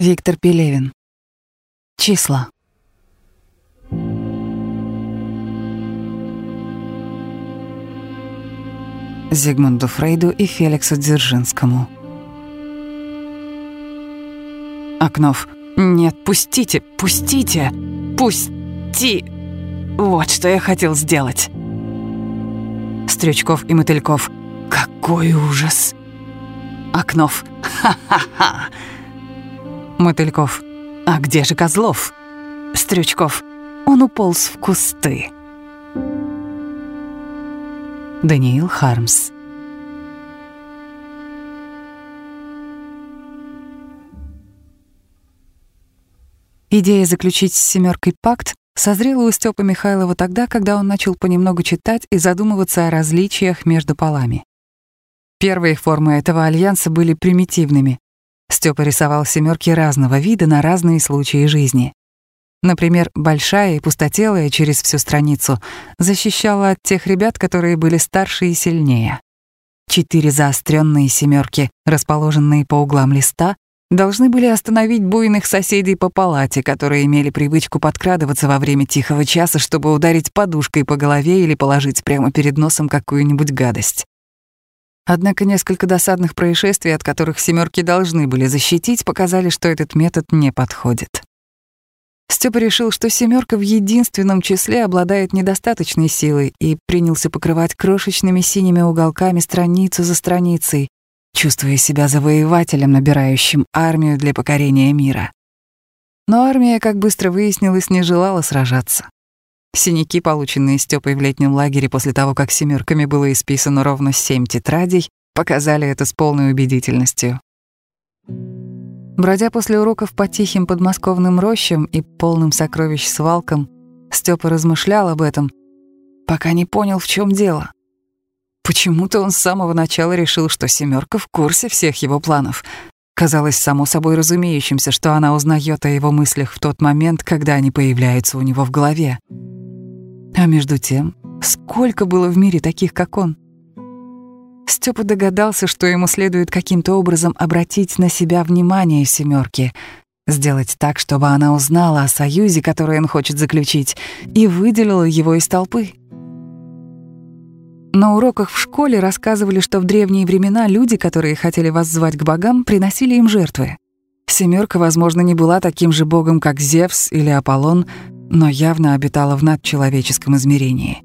Виктор Пелевин. Числа. Зигмунду Фрейду и Феликсу Дзержинскому. Окнов. Нет, пустите, пустите, пусти. Вот что я хотел сделать. Стрючков и Мотыльков. Какой ужас. Окнов. Ха-ха-ха. Мотыльков. А где же Козлов? Стрючков. Он уполз в кусты. Даниил Хармс. Идея заключить с «семеркой» пакт созрела у Степы Михайлова тогда, когда он начал понемногу читать и задумываться о различиях между полами. Первые формы этого альянса были примитивными. Степа рисовал семерки разного вида на разные случаи жизни. Например, большая и пустотелая через всю страницу защищала от тех ребят, которые были старше и сильнее. Четыре заостренные семерки, расположенные по углам листа, должны были остановить буйных соседей по палате, которые имели привычку подкрадываться во время тихого часа, чтобы ударить подушкой по голове или положить прямо перед носом какую-нибудь гадость. Однако несколько досадных происшествий, от которых семерки должны были защитить, показали, что этот метод не подходит. Степа решил, что семерка в единственном числе обладает недостаточной силой и принялся покрывать крошечными синими уголками страницу за страницей, чувствуя себя завоевателем, набирающим армию для покорения мира. Но армия, как быстро выяснилось, не желала сражаться. Синяки, полученные Стёпой в летнем лагере после того, как семерками было исписано ровно семь тетрадей, показали это с полной убедительностью. Бродя после уроков по тихим подмосковным рощам и полным сокровищ свалкам, Степа размышлял об этом, пока не понял, в чем дело. Почему-то он с самого начала решил, что семерка в курсе всех его планов. Казалось само собой разумеющимся, что она узнает о его мыслях в тот момент, когда они появляются у него в голове. А между тем, сколько было в мире таких, как он? Степа догадался, что ему следует каким-то образом обратить на себя внимание семерки, сделать так, чтобы она узнала о союзе, который он хочет заключить, и выделила его из толпы. На уроках в школе рассказывали, что в древние времена люди, которые хотели воззвать к богам, приносили им жертвы. Семерка, возможно, не была таким же богом, как Зевс или Аполлон, но явно обитала в надчеловеческом измерении.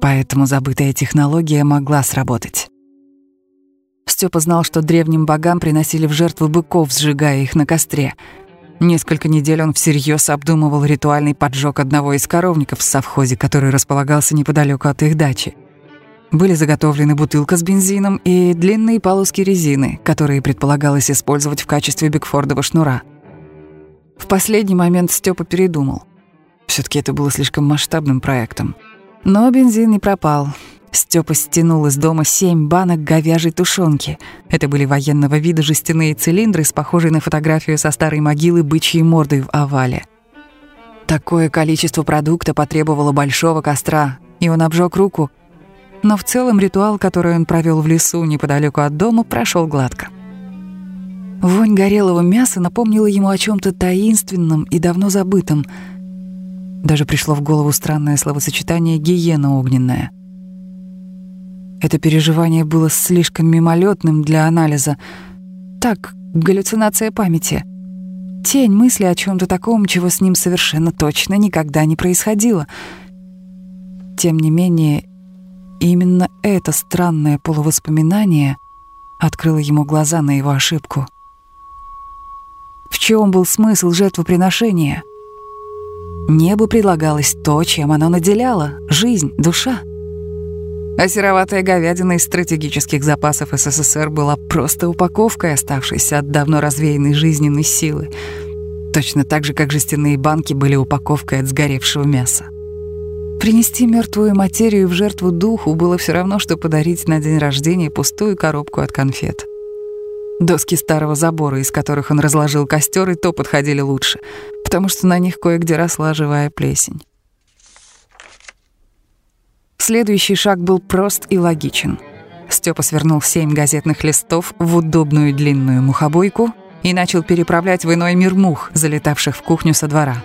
Поэтому забытая технология могла сработать. Степа знал, что древним богам приносили в жертву быков, сжигая их на костре. Несколько недель он всерьез обдумывал ритуальный поджог одного из коровников в совхозе, который располагался неподалеку от их дачи. Были заготовлены бутылка с бензином и длинные полоски резины, которые предполагалось использовать в качестве бигфордова шнура — в последний момент Степа передумал. все таки это было слишком масштабным проектом. Но бензин не пропал. Степа стянул из дома семь банок говяжьей тушенки. Это были военного вида жестяные цилиндры с похожей на фотографию со старой могилы бычьей мордой в овале. Такое количество продукта потребовало большого костра, и он обжег руку. Но в целом ритуал, который он провел в лесу неподалеку от дома, прошел гладко. Вонь горелого мяса напомнила ему о чем то таинственном и давно забытом. Даже пришло в голову странное словосочетание «гиена огненная». Это переживание было слишком мимолетным для анализа. Так, галлюцинация памяти. Тень мысли о чем то таком, чего с ним совершенно точно никогда не происходило. Тем не менее, именно это странное полувоспоминание открыло ему глаза на его ошибку — в чем был смысл жертвоприношения? Небу предлагалось то, чем оно наделяло — жизнь, душа. А сероватая говядина из стратегических запасов СССР была просто упаковкой, оставшейся от давно развеянной жизненной силы. Точно так же, как жестяные банки были упаковкой от сгоревшего мяса. Принести мертвую материю в жертву духу было все равно, что подарить на день рождения пустую коробку от конфет. Доски старого забора, из которых он разложил костер, и то подходили лучше, потому что на них кое-где росла живая плесень. Следующий шаг был прост и логичен. Степа свернул семь газетных листов в удобную длинную мухобойку и начал переправлять в иной мир мух, залетавших в кухню со двора.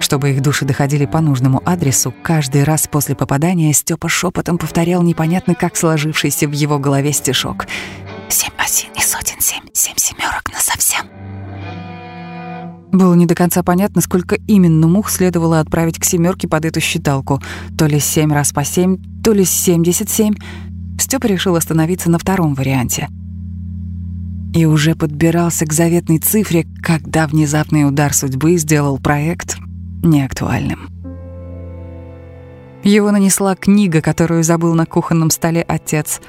Чтобы их души доходили по нужному адресу, каждый раз после попадания Степа шепотом повторял непонятно как сложившийся в его голове стишок. «Семь осин и сотен семь, семь семерок на совсем». Было не до конца понятно, сколько именно мух следовало отправить к семерке под эту считалку. То ли семь раз по семь, то ли семьдесят семь. Степа решил остановиться на втором варианте. И уже подбирался к заветной цифре, когда внезапный удар судьбы сделал проект неактуальным. Его нанесла книга, которую забыл на кухонном столе отец.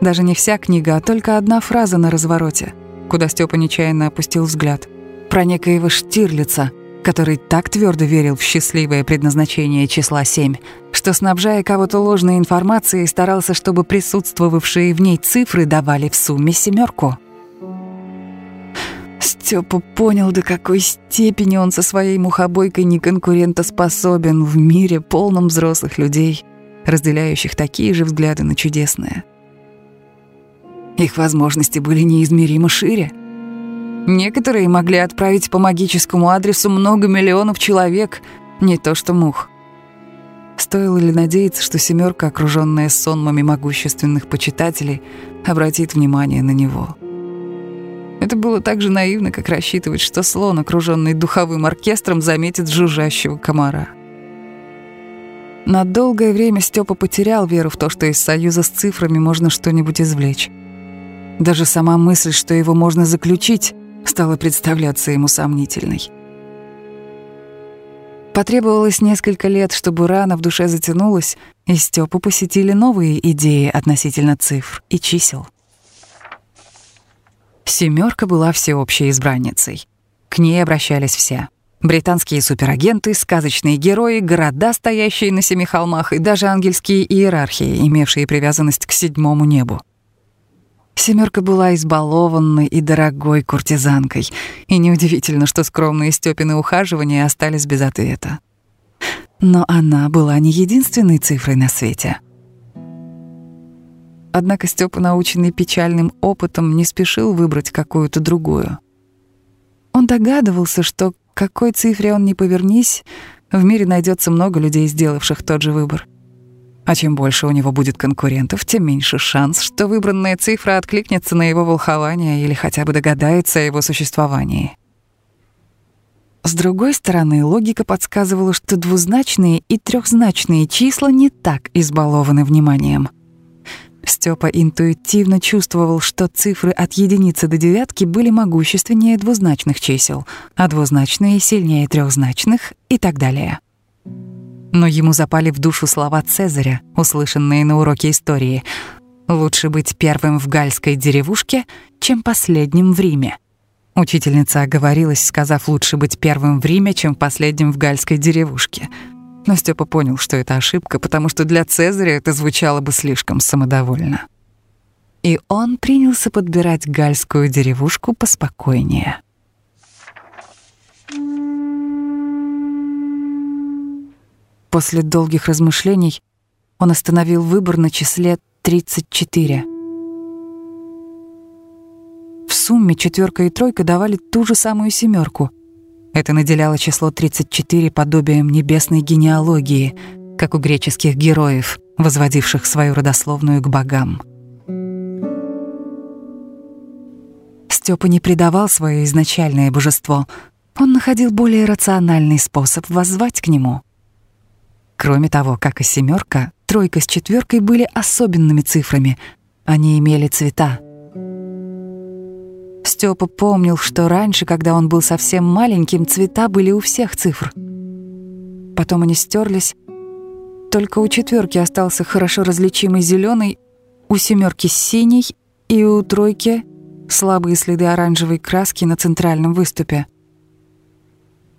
Даже не вся книга, а только одна фраза на развороте, куда Степа нечаянно опустил взгляд — про некоего Штирлица, который так твердо верил в счастливое предназначение числа 7, что, снабжая кого-то ложной информацией, старался, чтобы присутствовавшие в ней цифры давали в сумме семерку. Степа понял, до какой степени он со своей мухобойкой неконкурентоспособен в мире, полном взрослых людей, разделяющих такие же взгляды на чудесное. Их возможности были неизмеримо шире — Некоторые могли отправить по магическому адресу много миллионов человек, не то что мух. Стоило ли надеяться, что семерка, окруженная сонмами могущественных почитателей, обратит внимание на него? Это было так же наивно, как рассчитывать, что слон, окруженный духовым оркестром, заметит жужжащего комара. На долгое время Степа потерял веру в то, что из союза с цифрами можно что-нибудь извлечь. Даже сама мысль, что его можно заключить, стала представляться ему сомнительной. Потребовалось несколько лет, чтобы рана в душе затянулась, и Степу посетили новые идеи относительно цифр и чисел. Семерка была всеобщей избранницей. К ней обращались все. Британские суперагенты, сказочные герои, города, стоящие на семи холмах, и даже ангельские иерархии, имевшие привязанность к седьмому небу. Семерка была избалованной и дорогой куртизанкой, и неудивительно, что скромные Стёпины ухаживания остались без ответа. Но она была не единственной цифрой на свете. Однако Степа, наученный печальным опытом, не спешил выбрать какую-то другую. Он догадывался, что к какой цифре он не повернись, в мире найдется много людей, сделавших тот же выбор — а чем больше у него будет конкурентов, тем меньше шанс, что выбранная цифра откликнется на его волхование или хотя бы догадается о его существовании. С другой стороны, логика подсказывала, что двузначные и трехзначные числа не так избалованы вниманием. Степа интуитивно чувствовал, что цифры от единицы до девятки были могущественнее двузначных чисел, а двузначные — сильнее трехзначных и так далее но ему запали в душу слова Цезаря, услышанные на уроке истории. «Лучше быть первым в гальской деревушке, чем последним в Риме». Учительница оговорилась, сказав «лучше быть первым в Риме, чем последним в гальской деревушке». Но Степа понял, что это ошибка, потому что для Цезаря это звучало бы слишком самодовольно. И он принялся подбирать гальскую деревушку поспокойнее. После долгих размышлений он остановил выбор на числе 34. В сумме четверка и тройка давали ту же самую семерку. Это наделяло число 34 подобием небесной генеалогии, как у греческих героев, возводивших свою родословную к богам. Степа не предавал свое изначальное божество. Он находил более рациональный способ воззвать к нему — Кроме того, как и семерка, тройка с четверкой были особенными цифрами. Они имели цвета. Степа помнил, что раньше, когда он был совсем маленьким, цвета были у всех цифр. Потом они стерлись. Только у четверки остался хорошо различимый зеленый, у семерки синий и у тройки слабые следы оранжевой краски на центральном выступе.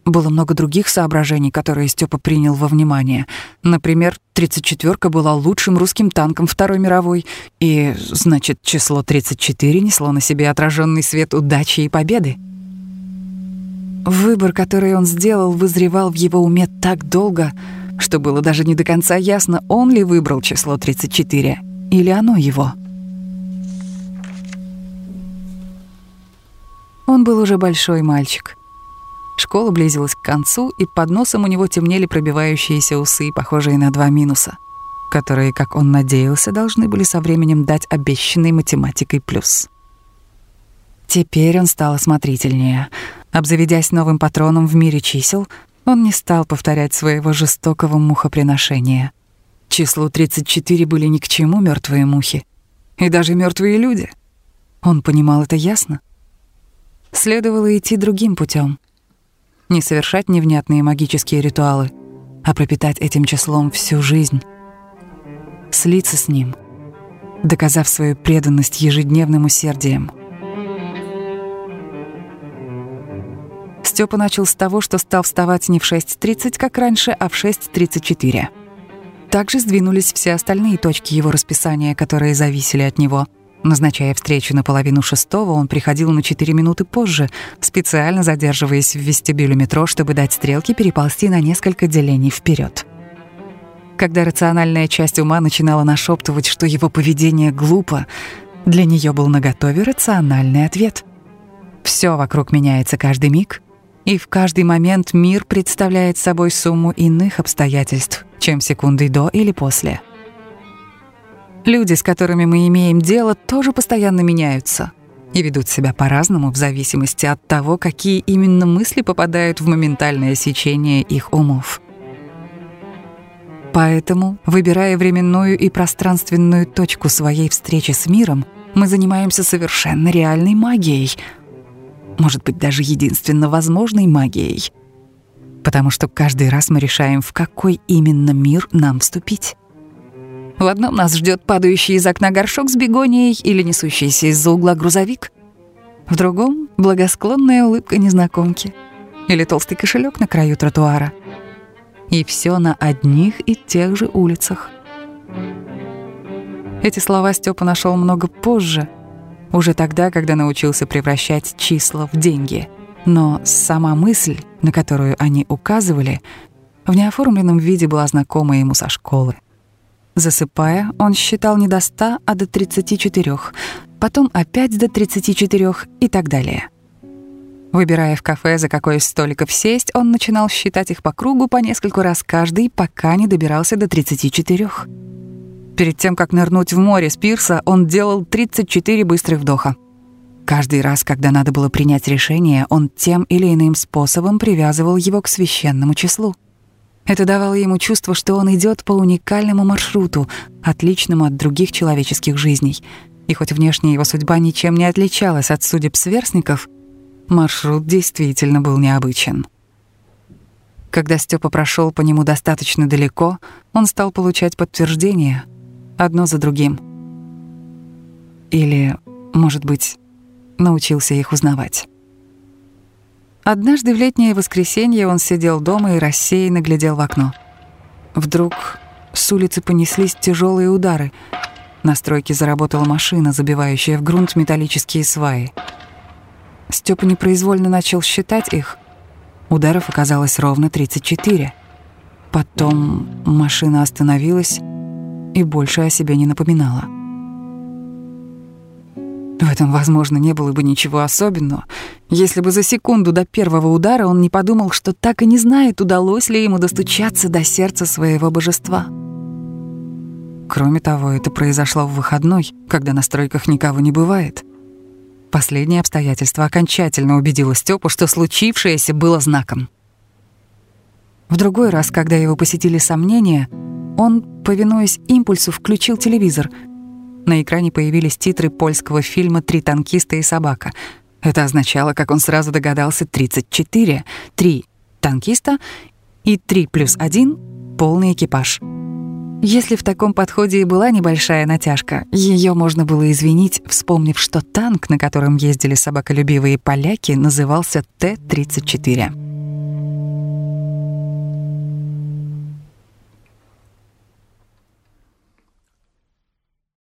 Было много других соображений, которые Степа принял во внимание. Например, 34-ка была лучшим русским танком Второй мировой, и, значит, число 34 несло на себе отраженный свет удачи и победы. Выбор, который он сделал, вызревал в его уме так долго, что было даже не до конца ясно, он ли выбрал число 34 или оно его. Он был уже большой мальчик. Школа близилась к концу, и под носом у него темнели пробивающиеся усы, похожие на два минуса, которые, как он надеялся, должны были со временем дать обещанный математикой плюс. Теперь он стал осмотрительнее. Обзаведясь новым патроном в мире чисел, он не стал повторять своего жестокого мухоприношения. Числу 34 были ни к чему мертвые мухи. И даже мертвые люди. Он понимал это ясно. Следовало идти другим путем. Не совершать невнятные магические ритуалы, а пропитать этим числом всю жизнь. Слиться с ним, доказав свою преданность ежедневным усердием — Степа начал с того, что стал вставать не в 6.30, как раньше, а в 6.34. Также сдвинулись все остальные точки его расписания, которые зависели от него. Назначая встречу на половину шестого, он приходил на 4 минуты позже, специально задерживаясь в вестибюле метро, чтобы дать стрелке переползти на несколько делений вперед. Когда рациональная часть ума начинала нашептывать, что его поведение глупо, для нее был наготове рациональный ответ. Все вокруг меняется каждый миг, и в каждый момент мир представляет собой сумму иных обстоятельств, чем секундой до или после. Люди, с которыми мы имеем дело, тоже постоянно меняются и ведут себя по-разному в зависимости от того, какие именно мысли попадают в моментальное сечение их умов. Поэтому, выбирая временную и пространственную точку своей встречи с миром, мы занимаемся совершенно реальной магией — может быть, даже единственно возможной магией. Потому что каждый раз мы решаем, в какой именно мир нам вступить. В одном нас ждет падающий из окна горшок с бегонией или несущийся из-за угла грузовик. В другом — благосклонная улыбка незнакомки или толстый кошелек на краю тротуара. И все на одних и тех же улицах. Эти слова Степа нашел много позже — уже тогда, когда научился превращать числа в деньги. Но сама мысль, на которую они указывали, в неоформленном виде была знакома ему со школы. Засыпая, он считал не до 100, а до 34, потом опять до 34 и так далее. Выбирая в кафе, за какой из столиков сесть, он начинал считать их по кругу по нескольку раз каждый, пока не добирался до 34. Перед тем, как нырнуть в море с пирса, он делал 34 быстрых вдоха. Каждый раз, когда надо было принять решение, он тем или иным способом привязывал его к священному числу. Это давало ему чувство, что он идет по уникальному маршруту, отличному от других человеческих жизней. И хоть внешне его судьба ничем не отличалась от судеб сверстников, маршрут действительно был необычен. Когда Степа прошел по нему достаточно далеко, он стал получать подтверждение — одно за другим. Или, может быть, научился их узнавать. Однажды в летнее воскресенье он сидел дома и рассеянно глядел в окно. Вдруг с улицы понеслись тяжелые удары. На стройке заработала машина, забивающая в грунт металлические сваи. Степа непроизвольно начал считать их. Ударов оказалось ровно 34. Потом машина остановилась, и больше о себе не напоминала. В этом, возможно, не было бы ничего особенного, если бы за секунду до первого удара он не подумал, что так и не знает, удалось ли ему достучаться до сердца своего божества. Кроме того, это произошло в выходной, когда на стройках никого не бывает. Последнее обстоятельство окончательно убедило Степу, что случившееся было знаком. В другой раз, когда его посетили сомнения — он, повинуясь импульсу, включил телевизор. На экране появились титры польского фильма «Три танкиста и собака». Это означало, как он сразу догадался, 34. Три танкиста и 3 плюс 1 — полный экипаж. Если в таком подходе и была небольшая натяжка, ее можно было извинить, вспомнив, что танк, на котором ездили собаколюбивые поляки, назывался Т-34.